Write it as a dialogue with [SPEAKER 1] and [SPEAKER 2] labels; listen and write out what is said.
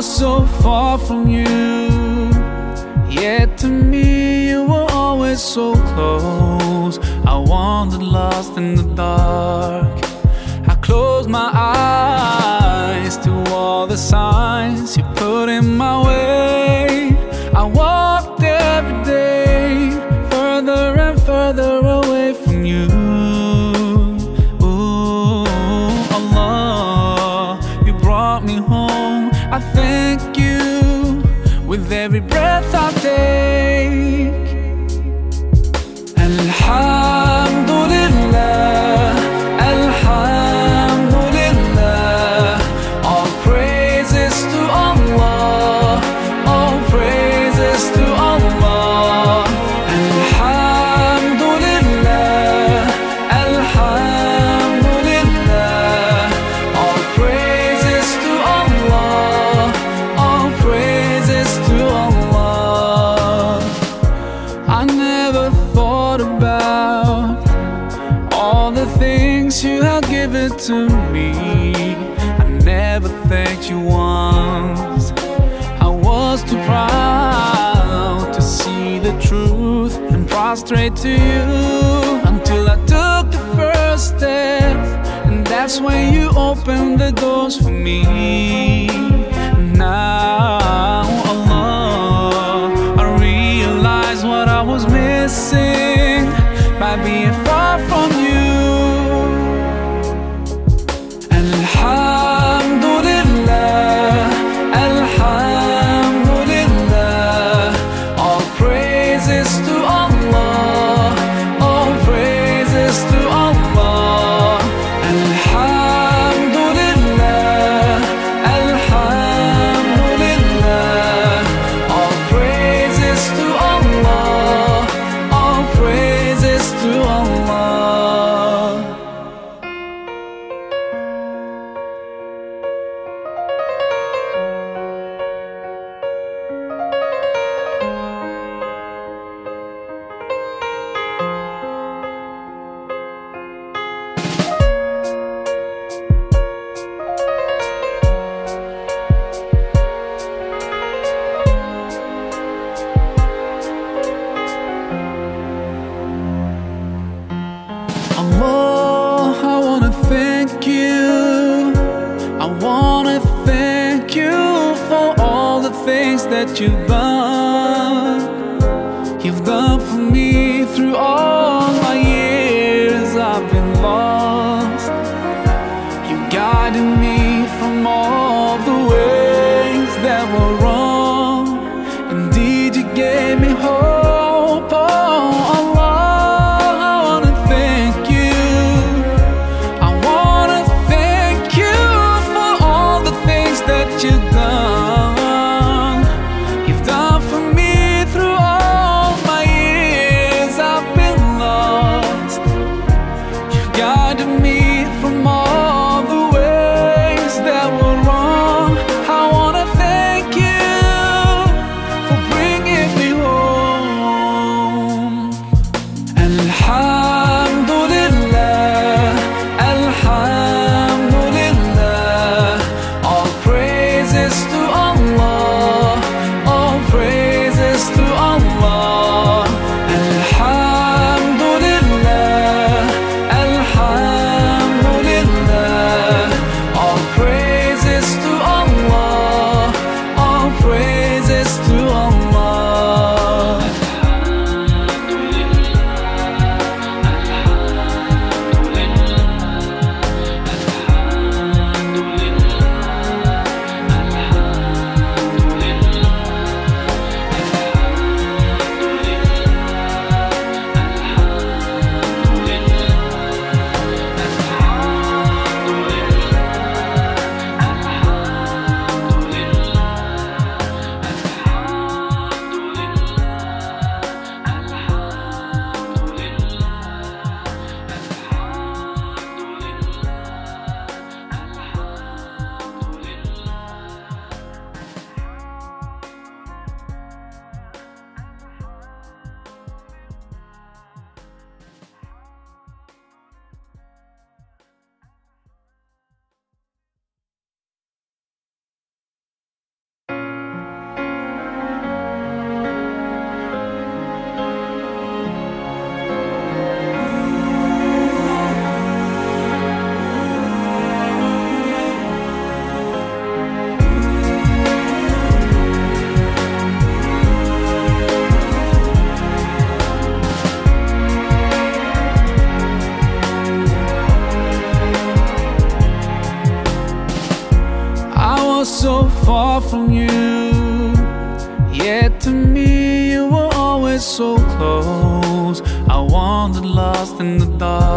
[SPEAKER 1] far from you. Yet to me, you were always so close. I wandered lost in the dark. I closed my eyes to all the signs you put in my way. To me. I never thanked you once. I was too proud to see the truth and prostrate to you until I took the first step. And that's when you opened the doors for me. Now, Allah, I realize what I was missing by being things that you've done. Guided me from all so far from you. Yet to me, you were always so close. I wandered lost in the dark.